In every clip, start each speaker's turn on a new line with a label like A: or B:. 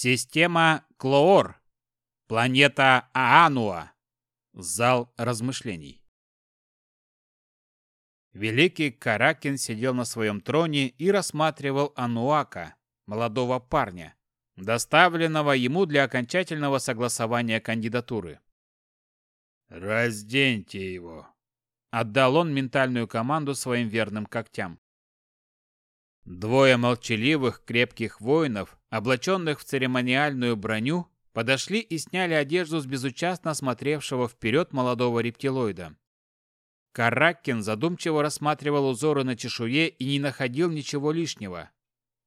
A: Система Клоор. Планета Аануа. Зал размышлений. Великий Каракин сидел на своем троне и рассматривал Ануака, молодого парня, доставленного ему для окончательного согласования кандидатуры. «Разденьте его!» — отдал он ментальную команду своим верным когтям. Двое молчаливых, крепких воинов, облаченных в церемониальную броню, подошли и сняли одежду с безучастно смотревшего вперед молодого рептилоида. Караккин задумчиво рассматривал узоры на чешуе и не находил ничего лишнего.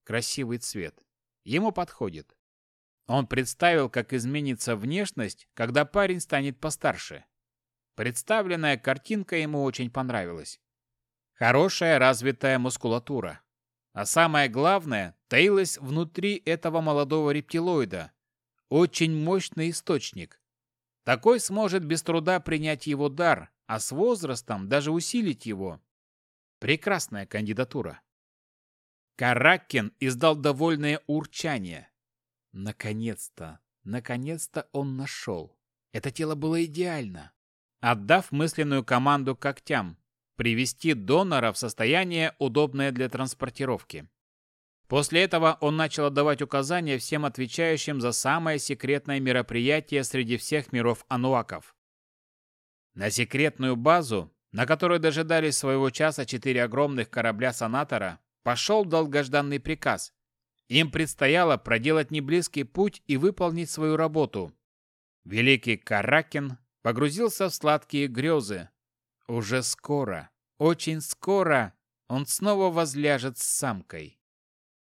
A: Красивый цвет. Ему подходит. Он представил, как изменится внешность, когда парень станет постарше. Представленная картинка ему очень понравилась. Хорошая развитая мускулатура. А самое главное, таилось внутри этого молодого рептилоида. Очень мощный источник. Такой сможет без труда принять его дар, а с возрастом даже усилить его. Прекрасная кандидатура. Каракин издал довольное урчание. Наконец-то, наконец-то он нашел. Это тело было идеально. Отдав мысленную команду когтям, привести донора в состояние, удобное для транспортировки. После этого он начал отдавать указания всем отвечающим за самое секретное мероприятие среди всех миров ануаков. На секретную базу, на которой дожидались своего часа четыре огромных корабля Санатора, пошел долгожданный приказ. Им предстояло проделать неблизкий путь и выполнить свою работу. Великий Каракин погрузился в сладкие грезы. Уже скоро очень скоро он снова возляжет с самкой.